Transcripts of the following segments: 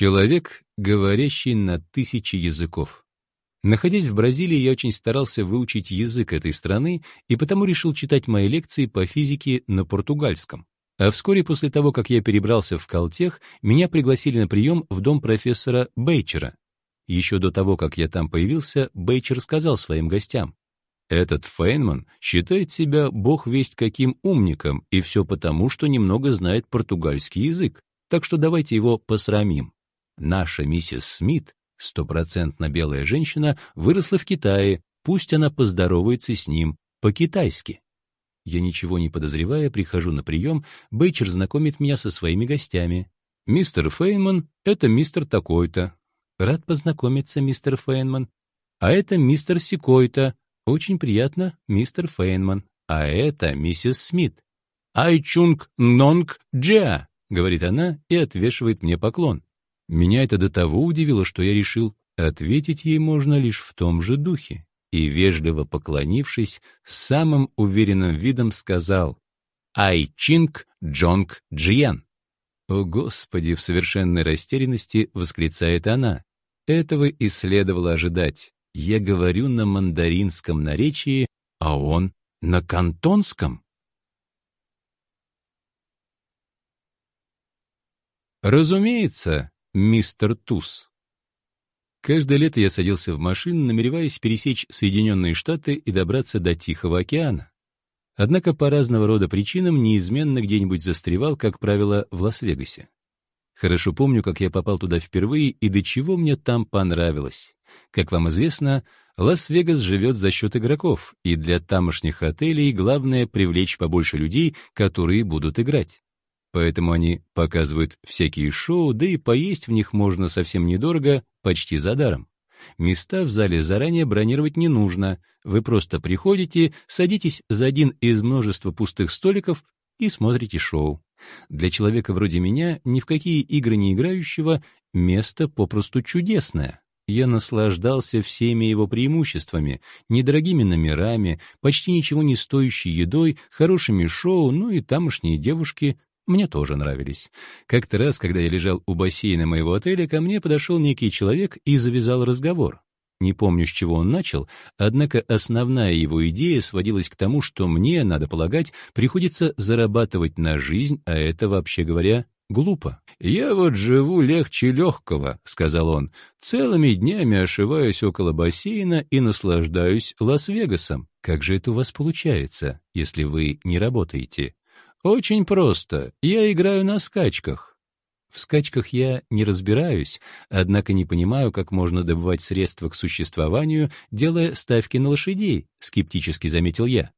Человек, говорящий на тысячи языков. Находясь в Бразилии, я очень старался выучить язык этой страны и потому решил читать мои лекции по физике на португальском. А вскоре после того, как я перебрался в Калтех, меня пригласили на прием в дом профессора Бейчера. Еще до того, как я там появился, Бейчер сказал своим гостям, «Этот Фейнман считает себя бог весть каким умником, и все потому, что немного знает португальский язык, так что давайте его посрамим». Наша миссис Смит, стопроцентно белая женщина, выросла в Китае, пусть она поздоровается с ним по-китайски. Я ничего не подозревая, прихожу на прием, Бейчер знакомит меня со своими гостями. «Мистер Фейнман — это мистер такой-то». «Рад познакомиться, мистер Фейнман». «А это мистер Сикой-то». «Очень приятно, мистер Фейнман». «А это миссис Смит». «Айчунг нонг джа», — говорит она и отвешивает мне поклон. Меня это до того удивило, что я решил, ответить ей можно лишь в том же духе, и, вежливо поклонившись, самым уверенным видом сказал «Ай Чинг Джонг Джиян». «О, Господи!» — в совершенной растерянности восклицает она. Этого и следовало ожидать. Я говорю на мандаринском наречии, а он на кантонском. Разумеется, мистер Туз. Каждое лето я садился в машину, намереваясь пересечь Соединенные Штаты и добраться до Тихого океана. Однако по разного рода причинам неизменно где-нибудь застревал, как правило, в Лас-Вегасе. Хорошо помню, как я попал туда впервые и до чего мне там понравилось. Как вам известно, Лас-Вегас живет за счет игроков, и для тамошних отелей главное привлечь побольше людей, которые будут играть. Поэтому они показывают всякие шоу, да и поесть в них можно совсем недорого, почти за даром. Места в зале заранее бронировать не нужно. Вы просто приходите, садитесь за один из множества пустых столиков и смотрите шоу. Для человека вроде меня, ни в какие игры не играющего, место попросту чудесное. Я наслаждался всеми его преимуществами, недорогими номерами, почти ничего не стоящей едой, хорошими шоу, ну и тамошние девушки мне тоже нравились. Как-то раз, когда я лежал у бассейна моего отеля, ко мне подошел некий человек и завязал разговор. Не помню, с чего он начал, однако основная его идея сводилась к тому, что мне, надо полагать, приходится зарабатывать на жизнь, а это, вообще говоря, глупо. «Я вот живу легче легкого», — сказал он, — «целыми днями ошиваюсь около бассейна и наслаждаюсь Лас-Вегасом. Как же это у вас получается, если вы не работаете?» Очень просто. Я играю на скачках. В скачках я не разбираюсь, однако не понимаю, как можно добывать средства к существованию, делая ставки на лошадей, скептически заметил я.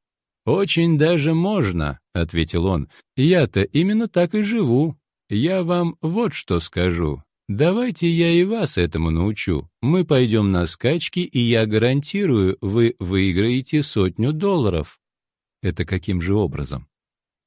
Очень даже можно, ответил он. Я-то именно так и живу. Я вам вот что скажу. Давайте я и вас этому научу. Мы пойдем на скачки, и я гарантирую, вы выиграете сотню долларов. Это каким же образом?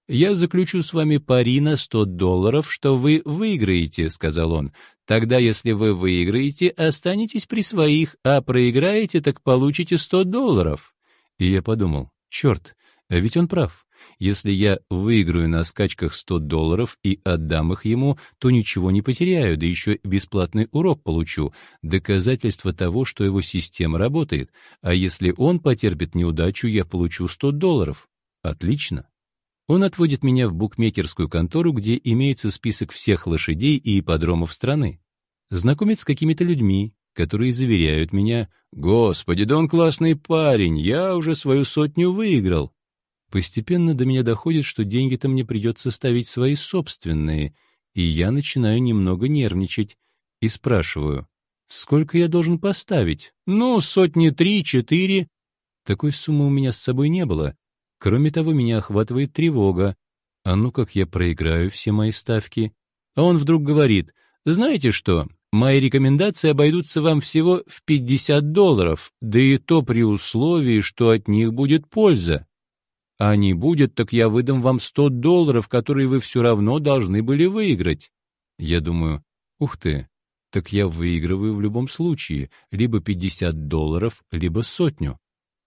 «Я заключу с вами пари на сто долларов, что вы выиграете», — сказал он. «Тогда, если вы выиграете, останетесь при своих, а проиграете, так получите сто долларов». И я подумал, черт, а ведь он прав. Если я выиграю на скачках сто долларов и отдам их ему, то ничего не потеряю, да еще бесплатный урок получу, доказательство того, что его система работает. А если он потерпит неудачу, я получу сто долларов. Отлично. Он отводит меня в букмекерскую контору, где имеется список всех лошадей и ипподромов страны. Знакомит с какими-то людьми, которые заверяют меня, «Господи, да он классный парень, я уже свою сотню выиграл». Постепенно до меня доходит, что деньги-то мне придется ставить свои собственные, и я начинаю немного нервничать и спрашиваю, «Сколько я должен поставить?» «Ну, сотни три-четыре». Такой суммы у меня с собой не было, Кроме того, меня охватывает тревога. А ну как я проиграю все мои ставки? А он вдруг говорит, знаете что, мои рекомендации обойдутся вам всего в 50 долларов, да и то при условии, что от них будет польза. А не будет, так я выдам вам 100 долларов, которые вы все равно должны были выиграть. Я думаю, ух ты, так я выигрываю в любом случае, либо 50 долларов, либо сотню.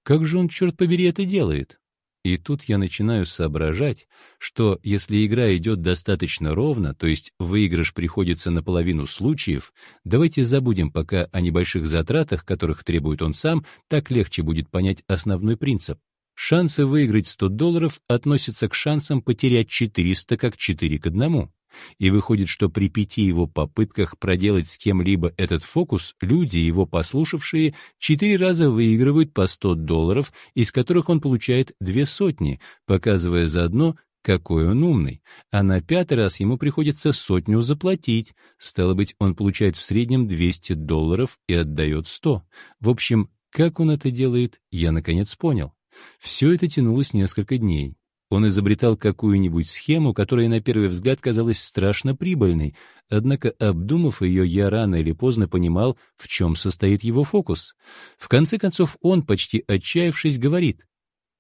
Как же он, черт побери, это делает? И тут я начинаю соображать, что если игра идет достаточно ровно, то есть выигрыш приходится на половину случаев, давайте забудем пока о небольших затратах, которых требует он сам, так легче будет понять основной принцип. Шансы выиграть 100 долларов относятся к шансам потерять 400 как 4 к 1. И выходит, что при пяти его попытках проделать с кем-либо этот фокус, люди, его послушавшие, четыре раза выигрывают по 100 долларов, из которых он получает две сотни, показывая заодно, какой он умный. А на пятый раз ему приходится сотню заплатить. Стало быть, он получает в среднем 200 долларов и отдает 100. В общем, как он это делает, я наконец понял. Все это тянулось несколько дней. Он изобретал какую-нибудь схему, которая на первый взгляд казалась страшно прибыльной, однако, обдумав ее, я рано или поздно понимал, в чем состоит его фокус. В конце концов, он, почти отчаявшись, говорит,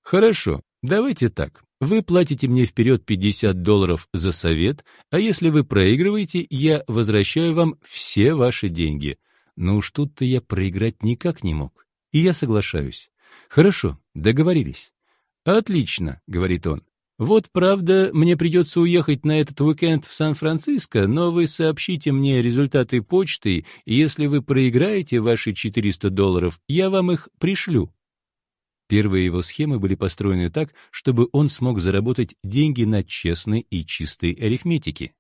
«Хорошо, давайте так. Вы платите мне вперед 50 долларов за совет, а если вы проигрываете, я возвращаю вам все ваши деньги». Но уж тут-то я проиграть никак не мог. И я соглашаюсь. Хорошо, договорились. «Отлично», — говорит он. «Вот, правда, мне придется уехать на этот уикенд в Сан-Франциско, но вы сообщите мне результаты почты, и если вы проиграете ваши 400 долларов, я вам их пришлю». Первые его схемы были построены так, чтобы он смог заработать деньги на честной и чистой арифметике.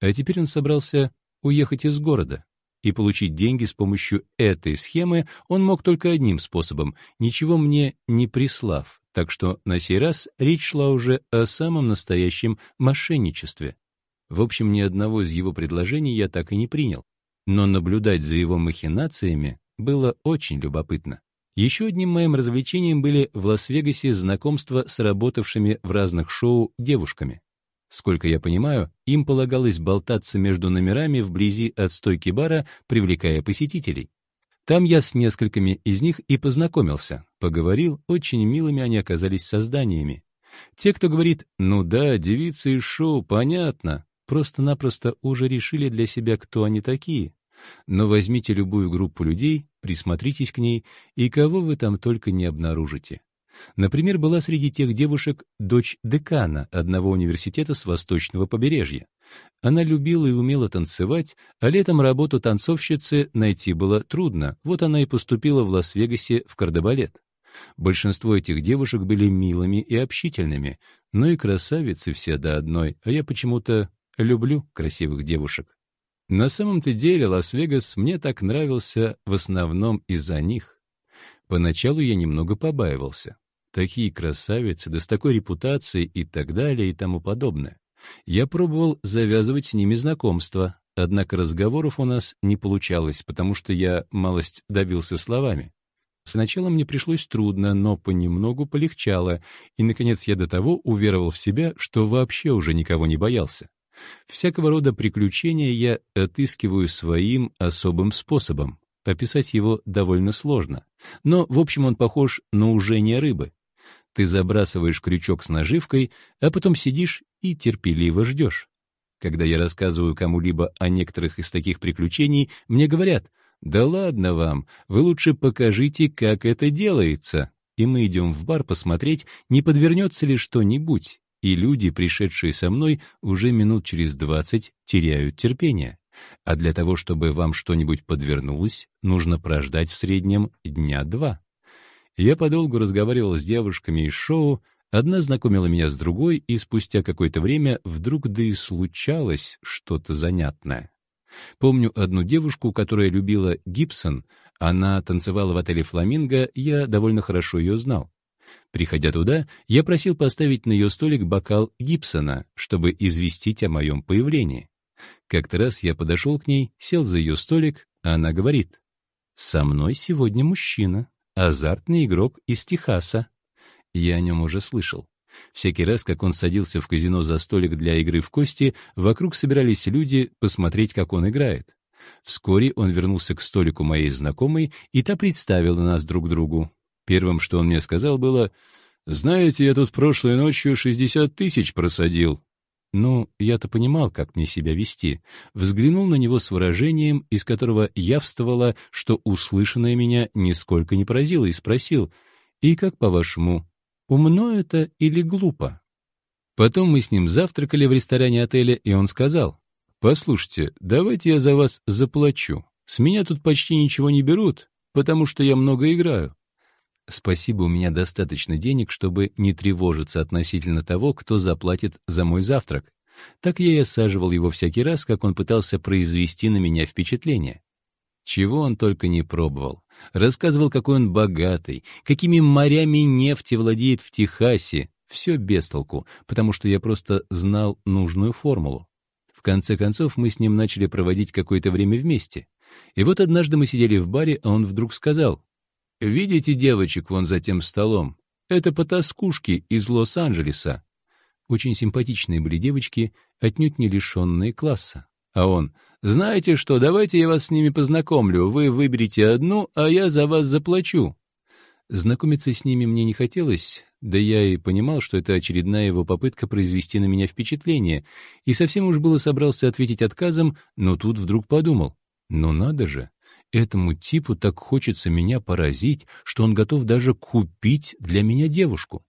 А теперь он собрался уехать из города. И получить деньги с помощью этой схемы он мог только одним способом, ничего мне не прислав, так что на сей раз речь шла уже о самом настоящем мошенничестве. В общем, ни одного из его предложений я так и не принял, но наблюдать за его махинациями было очень любопытно. Еще одним моим развлечением были в Лас-Вегасе знакомства с работавшими в разных шоу девушками. Сколько я понимаю, им полагалось болтаться между номерами вблизи от стойки бара, привлекая посетителей. Там я с несколькими из них и познакомился, поговорил, очень милыми они оказались созданиями. Те, кто говорит «ну да, девицы из шоу, понятно», просто-напросто уже решили для себя, кто они такие. Но возьмите любую группу людей, присмотритесь к ней, и кого вы там только не обнаружите. Например, была среди тех девушек дочь декана одного университета с восточного побережья. Она любила и умела танцевать, а летом работу танцовщицы найти было трудно, вот она и поступила в Лас-Вегасе в кардебалет. Большинство этих девушек были милыми и общительными, но и красавицы все до одной, а я почему-то люблю красивых девушек. На самом-то деле Лас-Вегас мне так нравился в основном из-за них. Поначалу я немного побаивался. Такие красавицы, да с такой репутацией и так далее и тому подобное. Я пробовал завязывать с ними знакомство, однако разговоров у нас не получалось, потому что я малость добился словами. Сначала мне пришлось трудно, но понемногу полегчало, и, наконец, я до того уверовал в себя, что вообще уже никого не боялся. Всякого рода приключения я отыскиваю своим особым способом. Описать его довольно сложно. Но, в общем, он похож на ужение рыбы. Ты забрасываешь крючок с наживкой, а потом сидишь и терпеливо ждешь. Когда я рассказываю кому-либо о некоторых из таких приключений, мне говорят, «Да ладно вам, вы лучше покажите, как это делается». И мы идем в бар посмотреть, не подвернется ли что-нибудь, и люди, пришедшие со мной, уже минут через двадцать теряют терпение. А для того, чтобы вам что-нибудь подвернулось, нужно прождать в среднем дня два. Я подолгу разговаривал с девушками из шоу, одна знакомила меня с другой, и спустя какое-то время вдруг да и случалось что-то занятное. Помню одну девушку, которая любила Гибсон, она танцевала в отеле «Фламинго», я довольно хорошо ее знал. Приходя туда, я просил поставить на ее столик бокал Гибсона, чтобы известить о моем появлении. Как-то раз я подошел к ней, сел за ее столик, а она говорит, «Со мной сегодня мужчина» азартный игрок из Техаса. Я о нем уже слышал. Всякий раз, как он садился в казино за столик для игры в кости, вокруг собирались люди посмотреть, как он играет. Вскоре он вернулся к столику моей знакомой, и та представила нас друг другу. Первым, что он мне сказал, было «Знаете, я тут прошлой ночью 60 тысяч просадил. Ну, я-то понимал, как мне себя вести. Взглянул на него с выражением, из которого явствовало, что услышанное меня нисколько не поразило, и спросил, «И как, по-вашему, умно это или глупо. Потом мы с ним завтракали в ресторане отеля, и он сказал, «Послушайте, давайте я за вас заплачу. С меня тут почти ничего не берут, потому что я много играю. Спасибо, у меня достаточно денег, чтобы не тревожиться относительно того, кто заплатит за мой завтрак. Так я и осаживал его всякий раз, как он пытался произвести на меня впечатление. Чего он только не пробовал. Рассказывал, какой он богатый, какими морями нефти владеет в Техасе. Все без толку, потому что я просто знал нужную формулу. В конце концов, мы с ним начали проводить какое-то время вместе. И вот однажды мы сидели в баре, а он вдруг сказал, «Видите девочек вон за тем столом? Это потаскушки из Лос-Анджелеса». Очень симпатичные были девочки, отнюдь не лишенные класса. А он, «Знаете что, давайте я вас с ними познакомлю. Вы выберите одну, а я за вас заплачу». Знакомиться с ними мне не хотелось, да я и понимал, что это очередная его попытка произвести на меня впечатление, и совсем уж было собрался ответить отказом, но тут вдруг подумал, ну надо же, этому типу так хочется меня поразить, что он готов даже купить для меня девушку.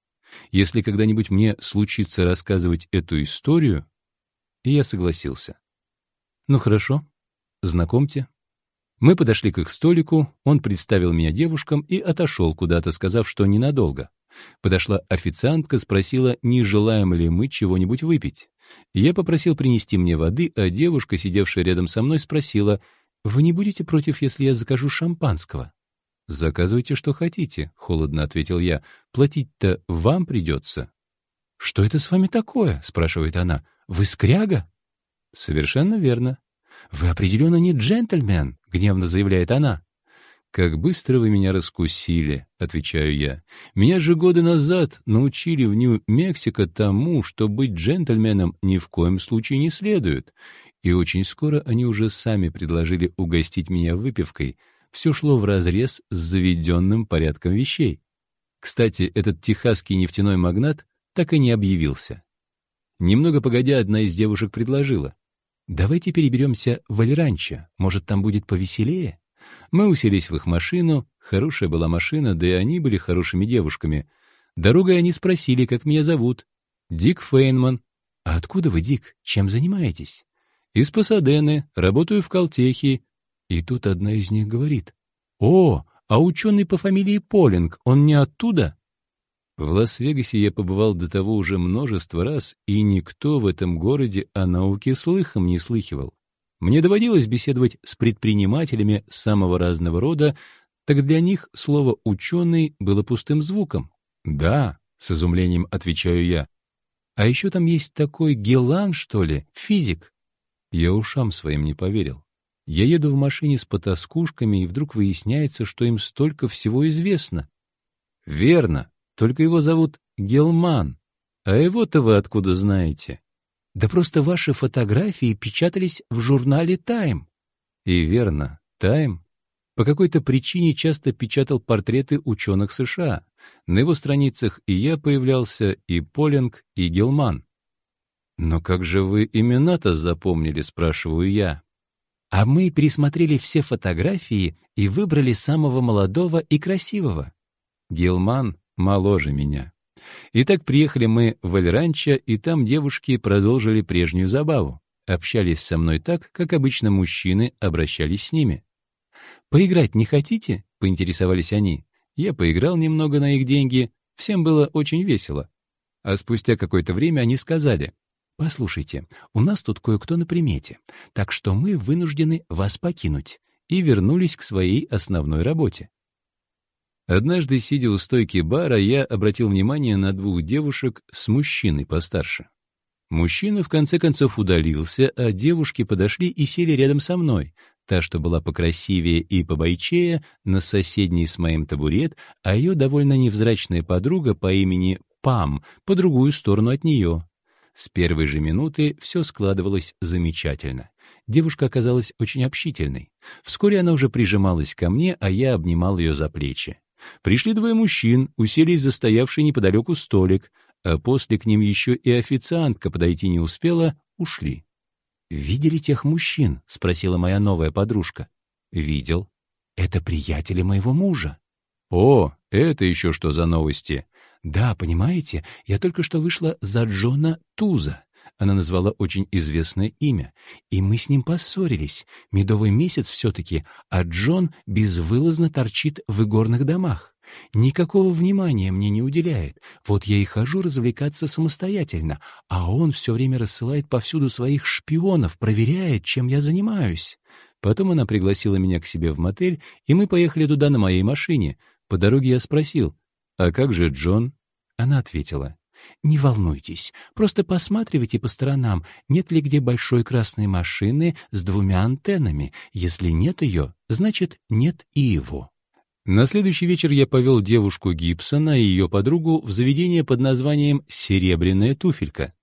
Если когда-нибудь мне случится рассказывать эту историю, я согласился. Ну хорошо, знакомьте. Мы подошли к их столику, он представил меня девушкам и отошел куда-то, сказав, что ненадолго. Подошла официантка, спросила, не желаем ли мы чего-нибудь выпить. Я попросил принести мне воды, а девушка, сидевшая рядом со мной, спросила, «Вы не будете против, если я закажу шампанского?» «Заказывайте, что хотите», — холодно ответил я. «Платить-то вам придется». «Что это с вами такое?» — спрашивает она. «Вы скряга?» «Совершенно верно». «Вы определенно не джентльмен», — гневно заявляет она. «Как быстро вы меня раскусили», — отвечаю я. «Меня же годы назад научили в Нью-Мексико тому, что быть джентльменом ни в коем случае не следует и очень скоро они уже сами предложили угостить меня выпивкой. Все шло вразрез с заведенным порядком вещей. Кстати, этот техасский нефтяной магнат так и не объявился. Немного погодя, одна из девушек предложила. «Давайте переберемся в Альранчо, может, там будет повеселее?» Мы уселись в их машину, хорошая была машина, да и они были хорошими девушками. Дорогой они спросили, как меня зовут. «Дик Фейнман». «А откуда вы, Дик? Чем занимаетесь?» Из Пасадены, работаю в Колтехе. И тут одна из них говорит. «О, а ученый по фамилии Полинг, он не оттуда?» В Лас-Вегасе я побывал до того уже множество раз, и никто в этом городе о науке слыхом не слыхивал. Мне доводилось беседовать с предпринимателями самого разного рода, так для них слово «ученый» было пустым звуком. «Да», — с изумлением отвечаю я. «А еще там есть такой Гелан, что ли, физик. Я ушам своим не поверил. Я еду в машине с потаскушками, и вдруг выясняется, что им столько всего известно. Верно, только его зовут Гелман. А его-то вы откуда знаете? Да просто ваши фотографии печатались в журнале «Тайм». И верно, «Тайм» по какой-то причине часто печатал портреты ученых США. На его страницах и я появлялся, и Полинг, и Гелман. «Но как же вы имена-то запомнили?» — спрашиваю я. «А мы пересмотрели все фотографии и выбрали самого молодого и красивого. Гилман моложе меня. Итак, приехали мы в Эльранчо, и там девушки продолжили прежнюю забаву. Общались со мной так, как обычно мужчины обращались с ними. «Поиграть не хотите?» — поинтересовались они. Я поиграл немного на их деньги, всем было очень весело. А спустя какое-то время они сказали, «Послушайте, у нас тут кое-кто на примете, так что мы вынуждены вас покинуть», и вернулись к своей основной работе. Однажды, сидя у стойки бара, я обратил внимание на двух девушек с мужчиной постарше. Мужчина в конце концов удалился, а девушки подошли и сели рядом со мной. Та, что была покрасивее и побойчее, на соседний с моим табурет, а ее довольно невзрачная подруга по имени Пам по другую сторону от нее. С первой же минуты все складывалось замечательно. Девушка оказалась очень общительной. Вскоре она уже прижималась ко мне, а я обнимал ее за плечи. Пришли двое мужчин, уселись за стоявший неподалеку столик, а после к ним еще и официантка подойти не успела, ушли. «Видели тех мужчин?» — спросила моя новая подружка. «Видел. Это приятели моего мужа». «О, это еще что за новости?» «Да, понимаете, я только что вышла за Джона Туза». Она назвала очень известное имя. И мы с ним поссорились. Медовый месяц все-таки, а Джон безвылазно торчит в игорных домах. Никакого внимания мне не уделяет. Вот я и хожу развлекаться самостоятельно, а он все время рассылает повсюду своих шпионов, проверяет, чем я занимаюсь. Потом она пригласила меня к себе в мотель, и мы поехали туда на моей машине. По дороге я спросил, «А как же Джон?» Она ответила, «Не волнуйтесь, просто посматривайте по сторонам, нет ли где большой красной машины с двумя антеннами. Если нет ее, значит, нет и его». На следующий вечер я повел девушку Гибсона и ее подругу в заведение под названием «Серебряная туфелька».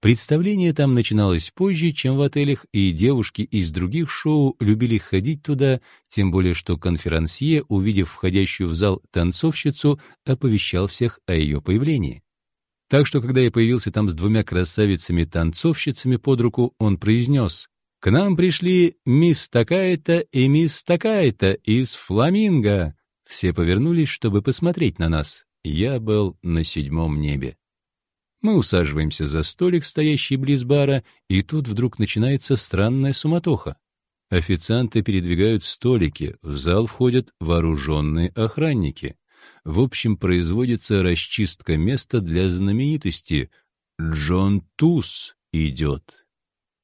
Представление там начиналось позже, чем в отелях, и девушки из других шоу любили ходить туда, тем более что конферансье, увидев входящую в зал танцовщицу, оповещал всех о ее появлении. Так что, когда я появился там с двумя красавицами-танцовщицами под руку, он произнес «К нам пришли мисс такая-то и мисс такая-то из Фламинго». Все повернулись, чтобы посмотреть на нас. Я был на седьмом небе. Мы усаживаемся за столик, стоящий близ бара, и тут вдруг начинается странная суматоха. Официанты передвигают столики, в зал входят вооруженные охранники. В общем, производится расчистка места для знаменитости. Джон Туз идет.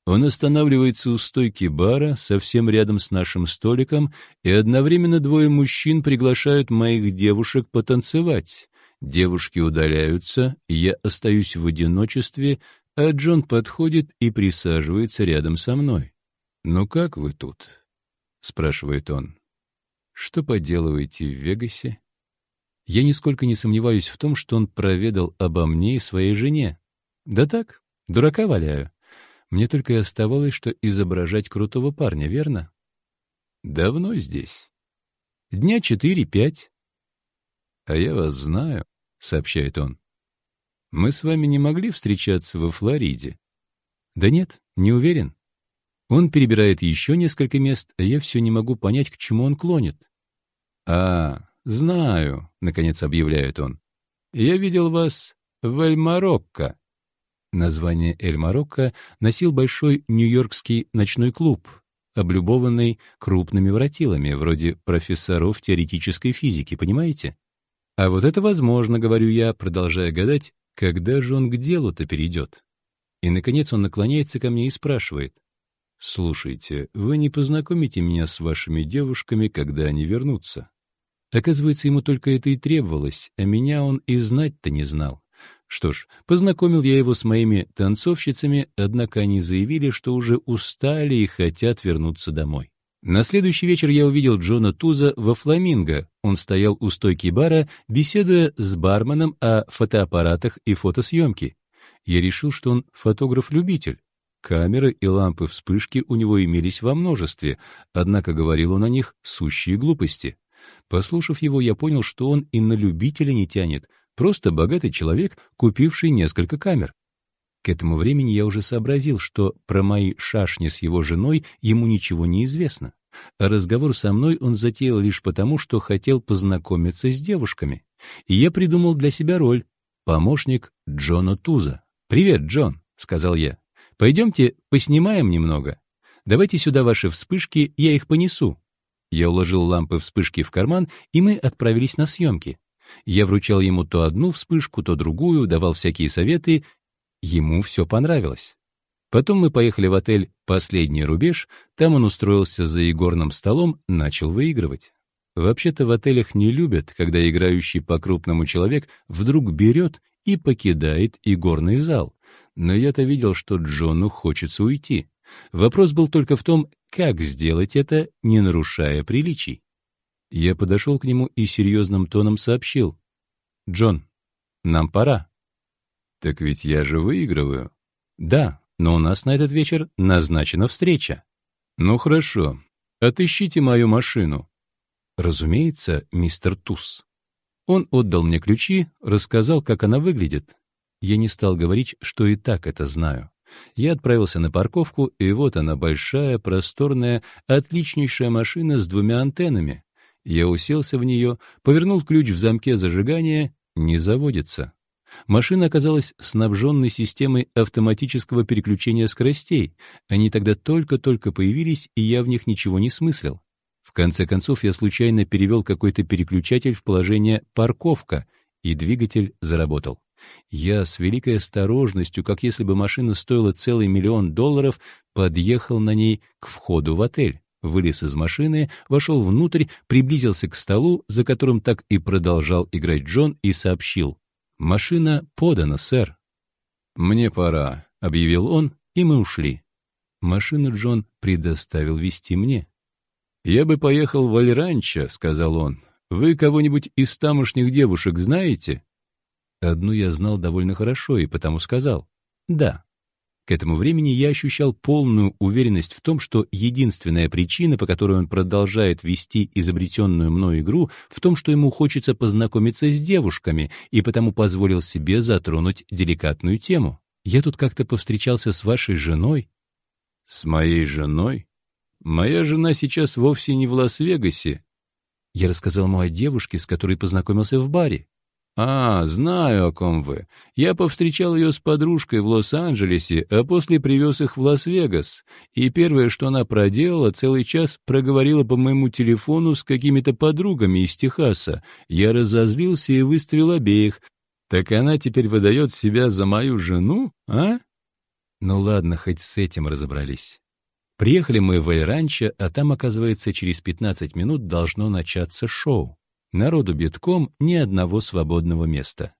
Он останавливается у стойки бара, совсем рядом с нашим столиком, и одновременно двое мужчин приглашают моих девушек потанцевать. Девушки удаляются, я остаюсь в одиночестве, а Джон подходит и присаживается рядом со мной. «Ну как вы тут?» — спрашивает он. «Что поделываете в Вегасе?» Я нисколько не сомневаюсь в том, что он проведал обо мне и своей жене. Да так, дурака валяю. Мне только и оставалось, что изображать крутого парня, верно? Давно здесь? Дня четыре-пять. А я вас знаю, — сообщает он. Мы с вами не могли встречаться во Флориде? Да нет, не уверен. Он перебирает еще несколько мест, а я все не могу понять, к чему он клонит. А, «Знаю», — наконец объявляет он. «Я видел вас в Эль-Марокко». Название Эль-Марокко носил большой нью-йоркский ночной клуб, облюбованный крупными воротилами, вроде профессоров теоретической физики, понимаете? А вот это возможно, говорю я, продолжая гадать, когда же он к делу-то перейдет. И, наконец, он наклоняется ко мне и спрашивает. «Слушайте, вы не познакомите меня с вашими девушками, когда они вернутся?» Оказывается, ему только это и требовалось, а меня он и знать-то не знал. Что ж, познакомил я его с моими танцовщицами, однако они заявили, что уже устали и хотят вернуться домой. На следующий вечер я увидел Джона Туза во «Фламинго». Он стоял у стойки бара, беседуя с барменом о фотоаппаратах и фотосъемке. Я решил, что он фотограф-любитель. Камеры и лампы вспышки у него имелись во множестве, однако говорил он о них сущие глупости. Послушав его, я понял, что он и на любителя не тянет, просто богатый человек, купивший несколько камер. К этому времени я уже сообразил, что про мои шашни с его женой ему ничего не известно, а разговор со мной он затеял лишь потому, что хотел познакомиться с девушками. И я придумал для себя роль — помощник Джона Туза. «Привет, Джон», — сказал я. «Пойдемте поснимаем немного. Давайте сюда ваши вспышки, я их понесу». Я уложил лампы вспышки в карман, и мы отправились на съемки. Я вручал ему то одну вспышку, то другую, давал всякие советы. Ему все понравилось. Потом мы поехали в отель «Последний рубеж», там он устроился за игорным столом, начал выигрывать. Вообще-то в отелях не любят, когда играющий по-крупному человек вдруг берет и покидает игорный зал. Но я-то видел, что Джону хочется уйти. Вопрос был только в том, как сделать это, не нарушая приличий. Я подошел к нему и серьезным тоном сообщил. «Джон, нам пора». «Так ведь я же выигрываю». «Да, но у нас на этот вечер назначена встреча». «Ну хорошо, отыщите мою машину». «Разумеется, мистер Туз». Он отдал мне ключи, рассказал, как она выглядит. Я не стал говорить, что и так это знаю. Я отправился на парковку, и вот она, большая, просторная, отличнейшая машина с двумя антеннами. Я уселся в нее, повернул ключ в замке зажигания не заводится. Машина оказалась снабженной системой автоматического переключения скоростей. Они тогда только-только появились, и я в них ничего не смыслил. В конце концов, я случайно перевел какой-то переключатель в положение «парковка», и двигатель заработал. Я с великой осторожностью, как если бы машина стоила целый миллион долларов, подъехал на ней к входу в отель, вылез из машины, вошел внутрь, приблизился к столу, за которым так и продолжал играть Джон, и сообщил. «Машина подана, сэр». «Мне пора», — объявил он, и мы ушли. Машину Джон предоставил вести мне. «Я бы поехал в Альранчо», — сказал он. «Вы кого-нибудь из тамошних девушек знаете?» Одну я знал довольно хорошо и потому сказал «да». К этому времени я ощущал полную уверенность в том, что единственная причина, по которой он продолжает вести изобретенную мной игру, в том, что ему хочется познакомиться с девушками, и потому позволил себе затронуть деликатную тему. «Я тут как-то повстречался с вашей женой». «С моей женой? Моя жена сейчас вовсе не в Лас-Вегасе». Я рассказал ему о девушке, с которой познакомился в баре. «А, знаю, о ком вы. Я повстречал ее с подружкой в Лос-Анджелесе, а после привез их в Лас-Вегас. И первое, что она проделала, целый час проговорила по моему телефону с какими-то подругами из Техаса. Я разозлился и выставил обеих. Так она теперь выдает себя за мою жену, а?» Ну ладно, хоть с этим разобрались. Приехали мы в Эль-Ранчо, а там, оказывается, через 15 минут должно начаться шоу. Народу битком, ни одного свободного места.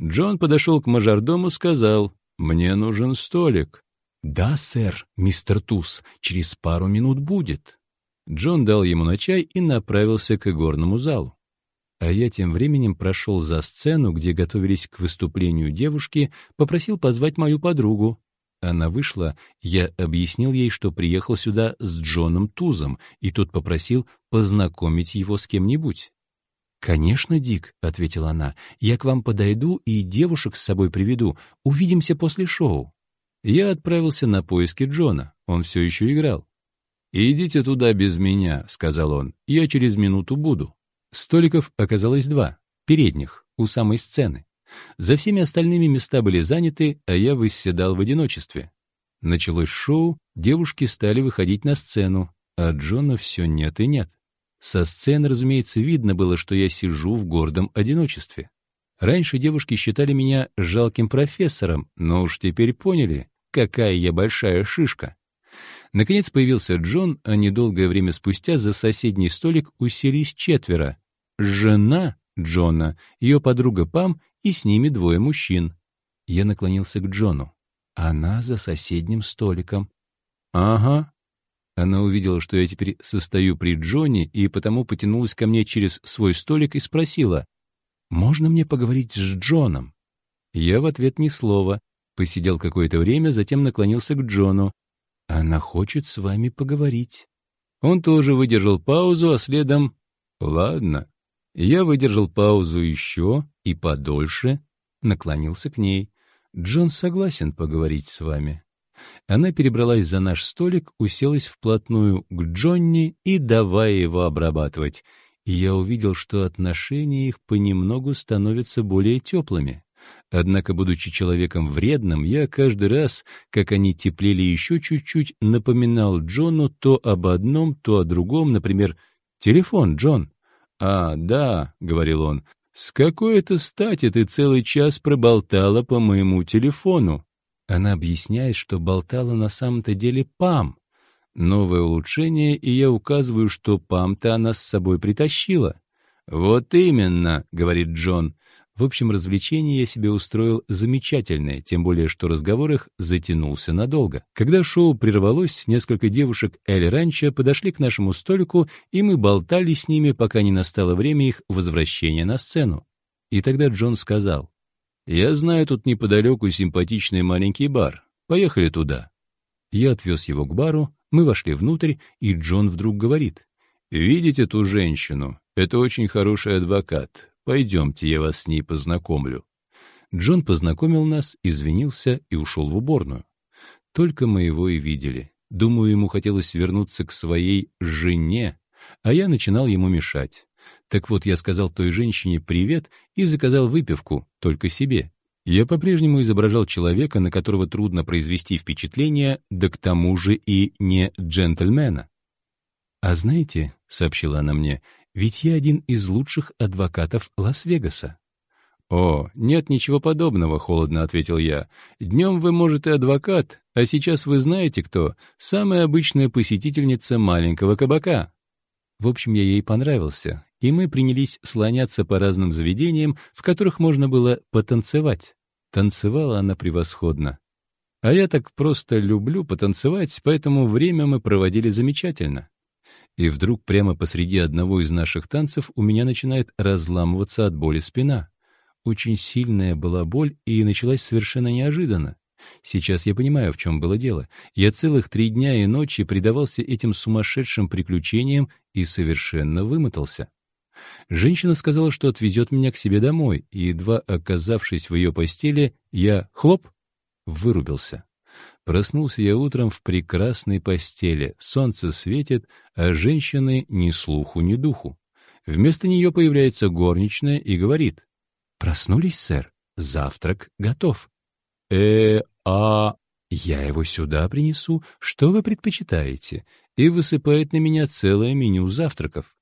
Джон подошел к мажордому, сказал, «Мне нужен столик». «Да, сэр, мистер Туз, через пару минут будет». Джон дал ему на чай и направился к игорному залу. А я тем временем прошел за сцену, где готовились к выступлению девушки, попросил позвать мою подругу. Она вышла, я объяснил ей, что приехал сюда с Джоном Тузом, и тот попросил познакомить его с кем-нибудь. «Конечно, Дик», — ответила она, — «я к вам подойду и девушек с собой приведу. Увидимся после шоу». Я отправился на поиски Джона. Он все еще играл. «Идите туда без меня», — сказал он. «Я через минуту буду». Столиков оказалось два, передних, у самой сцены. За всеми остальными места были заняты, а я восседал в одиночестве. Началось шоу, девушки стали выходить на сцену, а Джона все нет и нет. Со сцены, разумеется, видно было, что я сижу в гордом одиночестве. Раньше девушки считали меня жалким профессором, но уж теперь поняли, какая я большая шишка. Наконец появился Джон, а недолгое время спустя за соседний столик уселись четверо. Жена Джона, ее подруга Пам и с ними двое мужчин. Я наклонился к Джону. Она за соседним столиком. «Ага», она увидела, что я теперь состою при Джонни, и потому потянулась ко мне через свой столик и спросила, «Можно мне поговорить с Джоном?» Я в ответ ни слова. Посидел какое-то время, затем наклонился к Джону. «Она хочет с вами поговорить». Он тоже выдержал паузу, а следом «Ладно». Я выдержал паузу еще и подольше, наклонился к ней. «Джон согласен поговорить с вами». Она перебралась за наш столик, уселась вплотную к Джонни и давай его обрабатывать. И я увидел, что отношения их понемногу становятся более теплыми. Однако, будучи человеком вредным, я каждый раз, как они теплели еще чуть-чуть, напоминал Джону то об одном, то о другом, например, «Телефон, Джон». «А, да», — говорил он, — «с какой это стати ты целый час проболтала по моему телефону?» Она объясняет, что болтала на самом-то деле Пам. Новое улучшение, и я указываю, что Пам-то она с собой притащила. «Вот именно», — говорит Джон. В общем, развлечение я себе устроил замечательное, тем более, что разговор их затянулся надолго. Когда шоу прервалось, несколько девушек Эль Ранчо подошли к нашему столику, и мы болтали с ними, пока не настало время их возвращения на сцену. И тогда Джон сказал, «Я знаю тут неподалеку симпатичный маленький бар. Поехали туда». Я отвез его к бару, мы вошли внутрь, и Джон вдруг говорит, «Видите ту женщину? Это очень хороший адвокат. Пойдемте, я вас с ней познакомлю». Джон познакомил нас, извинился и ушел в уборную. Только мы его и видели. Думаю, ему хотелось вернуться к своей жене, а я начинал ему мешать. Так вот, я сказал той женщине «привет» и заказал выпивку, только себе. Я по-прежнему изображал человека, на которого трудно произвести впечатление, да к тому же и не джентльмена. «А знаете», — сообщила она мне, — «ведь я один из лучших адвокатов Лас-Вегаса». «О, нет ничего подобного», — холодно ответил я. «Днем вы, может, и адвокат, а сейчас вы знаете кто? Самая обычная посетительница маленького кабака». В общем, я ей понравился, и мы принялись слоняться по разным заведениям, в которых можно было потанцевать. Танцевала она превосходно. А я так просто люблю потанцевать, поэтому время мы проводили замечательно. И вдруг прямо посреди одного из наших танцев у меня начинает разламываться от боли спина. Очень сильная была боль и началась совершенно неожиданно. Сейчас я понимаю, в чем было дело. Я целых три дня и ночи предавался этим сумасшедшим приключениям и совершенно вымотался. Женщина сказала, что отвезет меня к себе домой, и, едва оказавшись в ее постели, я, хлоп, вырубился. Проснулся я утром в прекрасной постели, солнце светит, а женщины ни слуху, ни духу. Вместо нее появляется горничная и говорит, «Проснулись, сэр, завтрак готов». «Э, а...» «Я его сюда принесу. Что вы предпочитаете?» И высыпает на меня целое меню завтраков.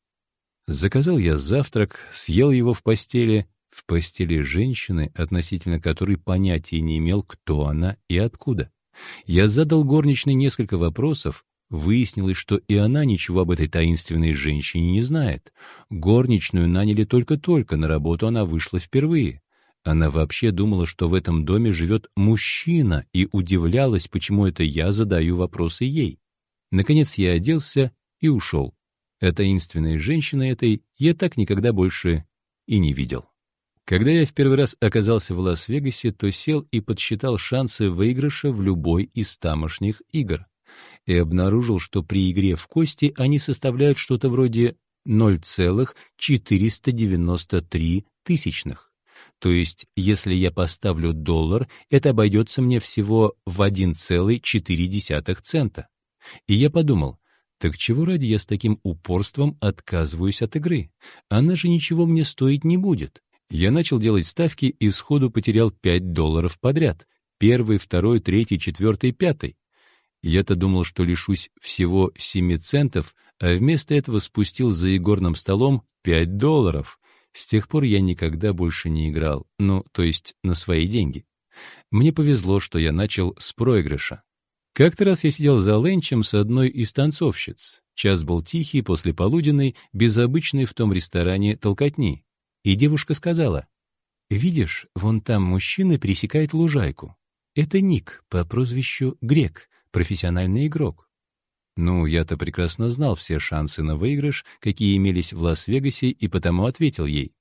Заказал я завтрак, съел его в постели, в постели женщины, относительно которой понятия не имел, кто она и откуда. Я задал горничной несколько вопросов, выяснилось, что и она ничего об этой таинственной женщине не знает. Горничную наняли только-только, на работу она вышла впервые. Она вообще думала, что в этом доме живет мужчина, и удивлялась, почему это я задаю вопросы ей. Наконец я оделся и ушел. А таинственной женщины этой я так никогда больше и не видел. Когда я в первый раз оказался в Лас-Вегасе, то сел и подсчитал шансы выигрыша в любой из тамошних игр. И обнаружил, что при игре в кости они составляют что-то вроде 0,493 тысячных. То есть, если я поставлю доллар, это обойдется мне всего в 1,4 цента. И я подумал, так чего ради я с таким упорством отказываюсь от игры? Она же ничего мне стоить не будет. Я начал делать ставки и сходу потерял 5 долларов подряд. Первый, второй, третий, четвертый, пятый. Я-то думал, что лишусь всего 7 центов, а вместо этого спустил за игорным столом 5 долларов. С тех пор я никогда больше не играл, ну, то есть на свои деньги. Мне повезло, что я начал с проигрыша. Как-то раз я сидел за ленчем с одной из танцовщиц. Час был тихий, после полуденной, без обычной в том ресторане толкотни. И девушка сказала, «Видишь, вон там мужчина пересекает лужайку. Это Ник по прозвищу Грек, профессиональный игрок. Ну, я-то прекрасно знал все шансы на выигрыш, какие имелись в Лас-Вегасе, и потому ответил ей.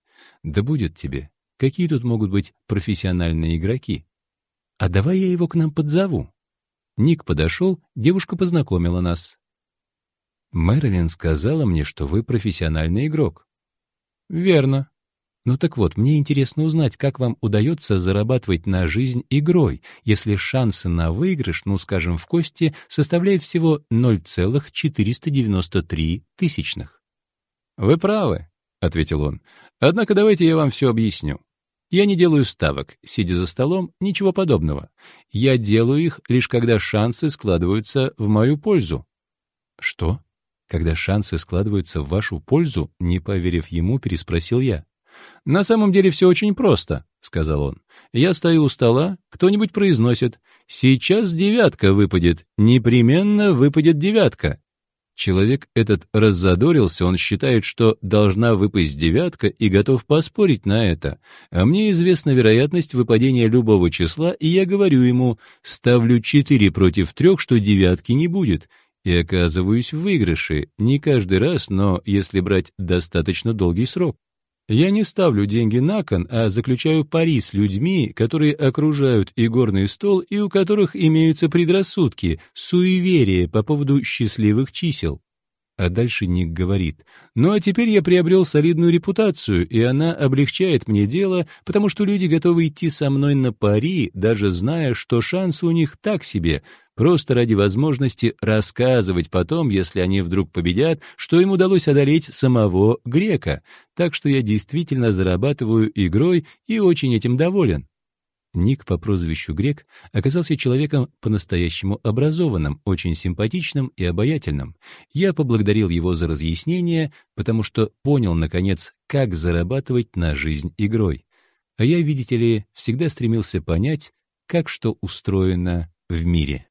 «Да будет тебе. Какие тут могут быть профессиональные игроки? А давай я его к нам подзову». Ник подошел, девушка познакомила нас. «Мэрилин сказала мне, что вы профессиональный игрок». «Верно. Ну так вот, мне интересно узнать, как вам удается зарабатывать на жизнь игрой, если шансы на выигрыш, ну, скажем, в кости, составляют всего 0,493 тысячных. «Вы правы», — ответил он. «Однако давайте я вам все объясню. Я не делаю ставок, сидя за столом, ничего подобного. Я делаю их лишь когда шансы складываются в мою пользу». «Что? Когда шансы складываются в вашу пользу?» Не поверив ему, переспросил я. «На самом деле все очень просто», — сказал он. «Я стою у стола, кто-нибудь произносит, «Сейчас девятка выпадет, непременно выпадет девятка». Человек этот раззадорился, он считает, что должна выпасть девятка и готов поспорить на это. А мне известна вероятность выпадения любого числа, и я говорю ему, ставлю четыре против трех, что девятки не будет, и оказываюсь в выигрыше, не каждый раз, но если брать достаточно долгий срок. Я не ставлю деньги на кон, а заключаю пари с людьми, которые окружают игорный стол и у которых имеются предрассудки, суеверия по поводу счастливых чисел. А дальше Ник говорит, «Ну а теперь я приобрел солидную репутацию, и она облегчает мне дело, потому что люди готовы идти со мной на пари, даже зная, что шансы у них так себе, просто ради возможности рассказывать потом, если они вдруг победят, что им удалось одолеть самого грека. Так что я действительно зарабатываю игрой и очень этим доволен. Ник по прозвищу Грек оказался человеком по-настоящему образованным, очень симпатичным и обаятельным. Я поблагодарил его за разъяснение, потому что понял, наконец, как зарабатывать на жизнь игрой. А я, видите ли, всегда стремился понять, как что устроено в мире.